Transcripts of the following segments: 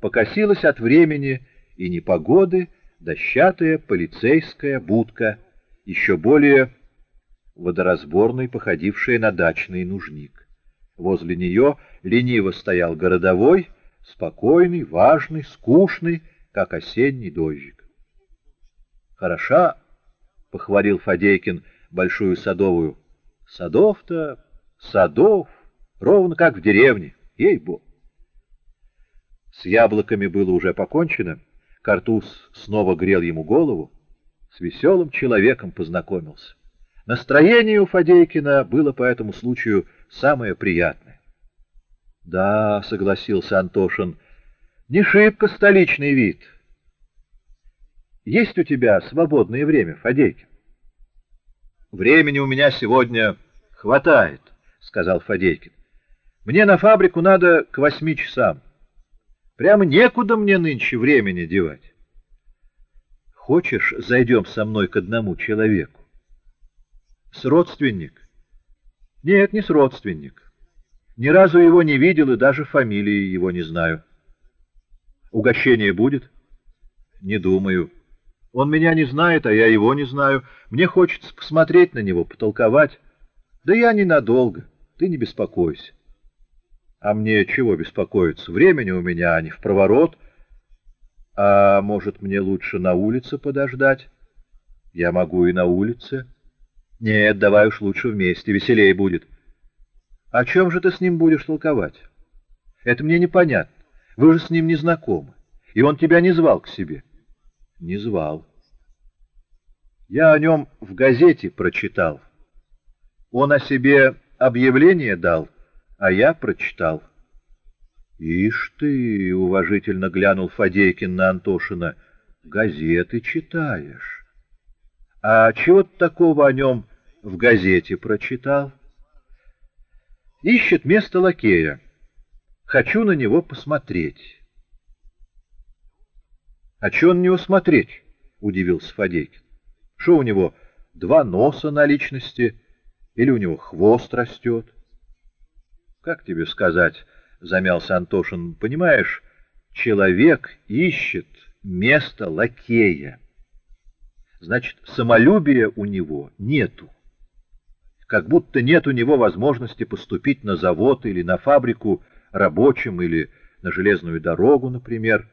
покосилась от времени и непогоды дощатая полицейская будка, еще более водоразборной, походившая на дачный нужник. Возле нее лениво стоял городовой, спокойный, важный, скучный, как осенний дождик. «Хороша», — похвалил Фадейкин большую садовую. «Садов-то, садов, ровно как в деревне, ей-богу». С яблоками было уже покончено, Картуз снова грел ему голову, с веселым человеком познакомился. Настроение у Фадейкина было по этому случаю самое приятное. — Да, — согласился Антошин, — не шибко столичный вид. Есть у тебя свободное время, Фадейкин? — Времени у меня сегодня хватает, — сказал Фадейкин. — Мне на фабрику надо к восьми часам. Прямо некуда мне нынче времени девать. Хочешь, зайдем со мной к одному человеку? С родственник? Нет, не с родственник. Ни разу его не видел и даже фамилии его не знаю. Угощение будет? Не думаю. Он меня не знает, а я его не знаю. Мне хочется посмотреть на него, потолковать. Да я ненадолго, ты не беспокойся. А мне чего беспокоиться? Времени у меня не в проворот. А может, мне лучше на улице подождать? Я могу и на улице. Нет, давай уж лучше вместе, веселее будет. О чем же ты с ним будешь толковать? Это мне непонятно. Вы же с ним не знакомы. И он тебя не звал к себе. Не звал. Я о нем в газете прочитал. Он о себе объявление дал — а я прочитал. — Ишь ты, — уважительно глянул Фадейкин на Антошина, — газеты читаешь. — А чего ты такого о нем в газете прочитал? — Ищет место лакея. Хочу на него посмотреть. — А че на него смотреть? — удивился Фадейкин. — Что у него, два носа на личности или у него хвост растет? — как тебе сказать, — замялся Антошин, — понимаешь, человек ищет место лакея. Значит, самолюбия у него нету. Как будто нет у него возможности поступить на завод или на фабрику рабочим или на железную дорогу, например.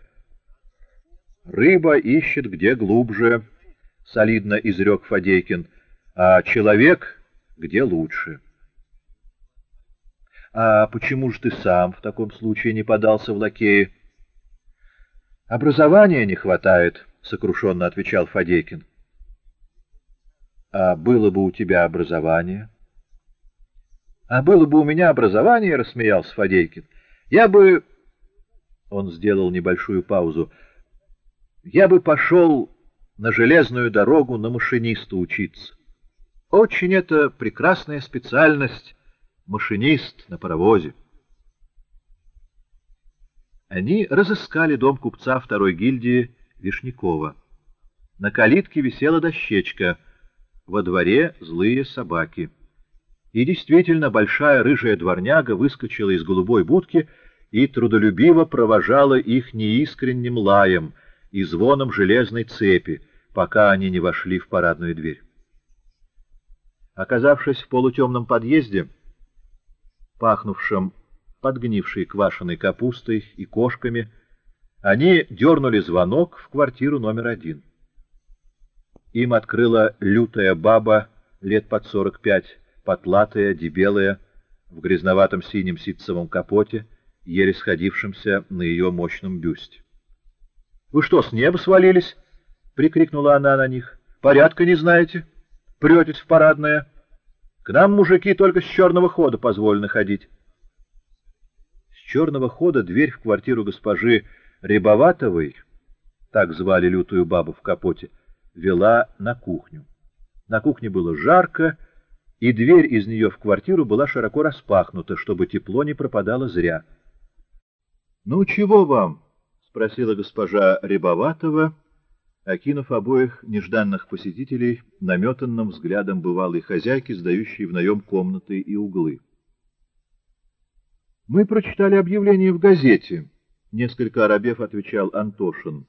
Рыба ищет где глубже, — солидно изрек Фадейкин, — а человек где лучше. А почему же ты сам в таком случае не подался в лакеи? Образования не хватает, сокрушенно отвечал Фадейкин. А было бы у тебя образование? А было бы у меня образование, рассмеялся Фадейкин. Я бы... Он сделал небольшую паузу. Я бы пошел на железную дорогу на машиниста учиться. Очень это прекрасная специальность машинист на паровозе. Они разыскали дом купца второй гильдии Вишнякова. На калитке висела дощечка, во дворе злые собаки. И действительно большая рыжая дворняга выскочила из голубой будки и трудолюбиво провожала их неискренним лаем и звоном железной цепи, пока они не вошли в парадную дверь. Оказавшись в полутемном подъезде, пахнувшим подгнившей квашеной капустой и кошками, они дернули звонок в квартиру номер один. Им открыла лютая баба лет под сорок пять, потлатая, дебелая, в грязноватом синем ситцевом капоте, еле сходившемся на ее мощном бюсте. — Вы что, с неба свалились? — прикрикнула она на них. — Порядка не знаете? Претесь в парадное? — к нам, мужики, только с черного хода позволено ходить. С черного хода дверь в квартиру госпожи Рябоватовой, так звали лютую бабу в капоте, вела на кухню. На кухне было жарко, и дверь из нее в квартиру была широко распахнута, чтобы тепло не пропадало зря. — Ну, чего вам? — спросила госпожа Рябоватова, — окинув обоих нежданных посетителей наметанным взглядом бывалой хозяйки, сдающей в наем комнаты и углы. «Мы прочитали объявление в газете», — несколько оробев отвечал Антошин.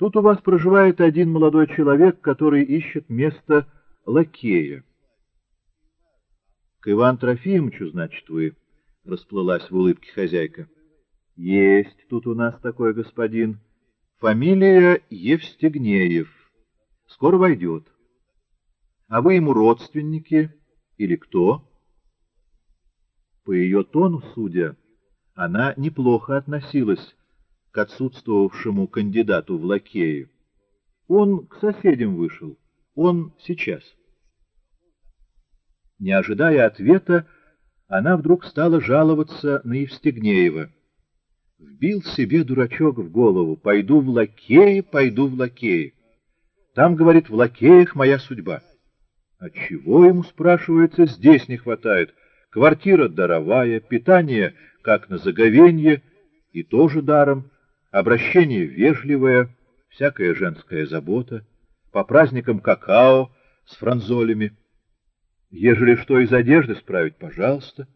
Тут у вас проживает один молодой человек, который ищет место лакея. — К Ивану Трофимовичу, значит, вы, — расплылась в улыбке хозяйка. — Есть тут у нас такой господин. Фамилия Евстигнеев. Скоро войдет. А вы ему родственники или кто? По ее тону, судя, она неплохо относилась к отсутствовавшему кандидату в лакеи. Он к соседям вышел. Он сейчас. Не ожидая ответа, она вдруг стала жаловаться на Евстигнеева. Вбил себе дурачок в голову. Пойду в лакеи, пойду в лакеи. Там, говорит, в лакеях моя судьба. А чего ему, спрашивается, здесь не хватает? Квартира даровая, питание, как на заговенье, и тоже даром, обращение вежливое, всякая женская забота, по праздникам какао с франзолями. Ежели что из одежды справить, пожалуйста.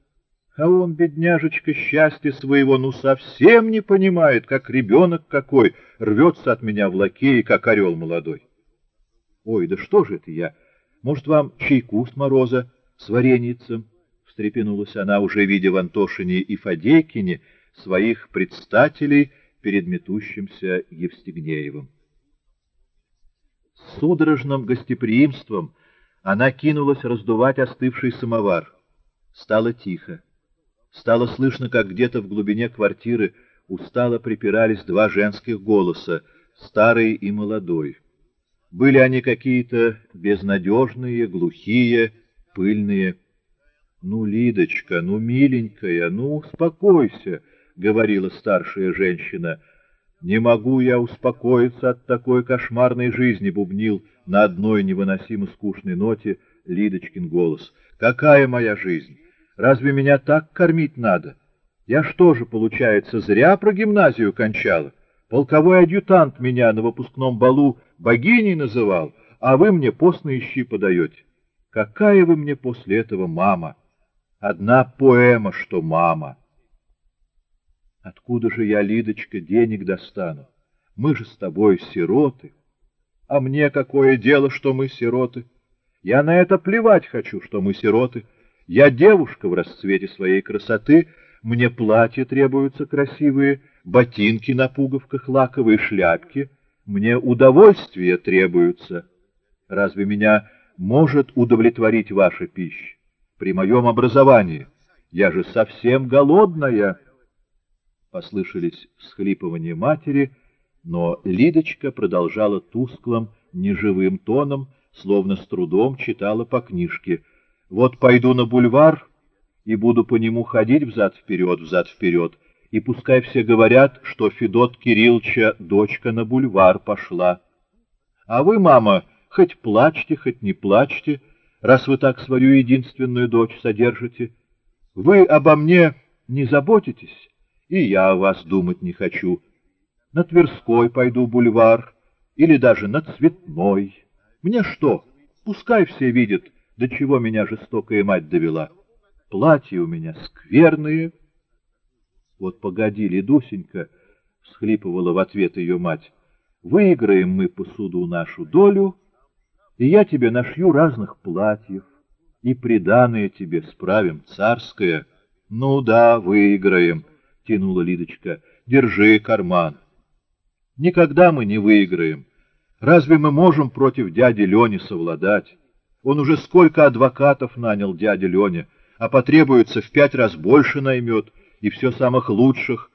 А он, бедняжечка, счастья своего ну совсем не понимает, как ребенок какой рвется от меня в лакеи, как орел молодой. Ой, да что же это я? Может, вам чайку с мороза, с вареницем? Встрепенулась она, уже видя в Антошине и Фадейкине своих предстателей перед метущимся Евстигнеевым. С судорожным гостеприимством она кинулась раздувать остывший самовар. Стало тихо. Стало слышно, как где-то в глубине квартиры устало припирались два женских голоса, старый и молодой. Были они какие-то безнадежные, глухие, пыльные. «Ну, Лидочка, ну, миленькая, ну, успокойся», — говорила старшая женщина. «Не могу я успокоиться от такой кошмарной жизни», — бубнил на одной невыносимо скучной ноте Лидочкин голос. «Какая моя жизнь? Разве меня так кормить надо? Я что же, получается, зря про гимназию кончала? Полковой адъютант меня на выпускном балу богиней называл, а вы мне постные щи подаете. Какая вы мне после этого мама? Одна поэма, что мама». Откуда же я, Лидочка, денег достану? Мы же с тобой сироты. А мне какое дело, что мы сироты? Я на это плевать хочу, что мы сироты. Я девушка в расцвете своей красоты, мне платья требуются красивые, ботинки на пуговках, лаковые шляпки. Мне удовольствия требуются. Разве меня может удовлетворить ваша пища? При моем образовании я же совсем голодная. Послышались всхлипывания матери, но Лидочка продолжала тусклым, неживым тоном, словно с трудом читала по книжке. «Вот пойду на бульвар и буду по нему ходить взад-вперед, взад-вперед, и пускай все говорят, что Федот Кирилловича дочка на бульвар пошла. А вы, мама, хоть плачьте, хоть не плачьте, раз вы так свою единственную дочь содержите. Вы обо мне не заботитесь?» и я о вас думать не хочу. На Тверской пойду бульвар, или даже на Цветной. Мне что, пускай все видят, до чего меня жестокая мать довела. Платья у меня скверные. Вот погоди, Ледусенька, — всхлипывала в ответ ее мать, — выиграем мы посуду нашу долю, и я тебе нашью разных платьев, и приданное тебе справим царское. Ну да, выиграем. — тянула Лидочка. — Держи карман. Никогда мы не выиграем. Разве мы можем против дяди Лени совладать? Он уже сколько адвокатов нанял дядя Леня, а потребуется в пять раз больше наймет, и все самых лучших,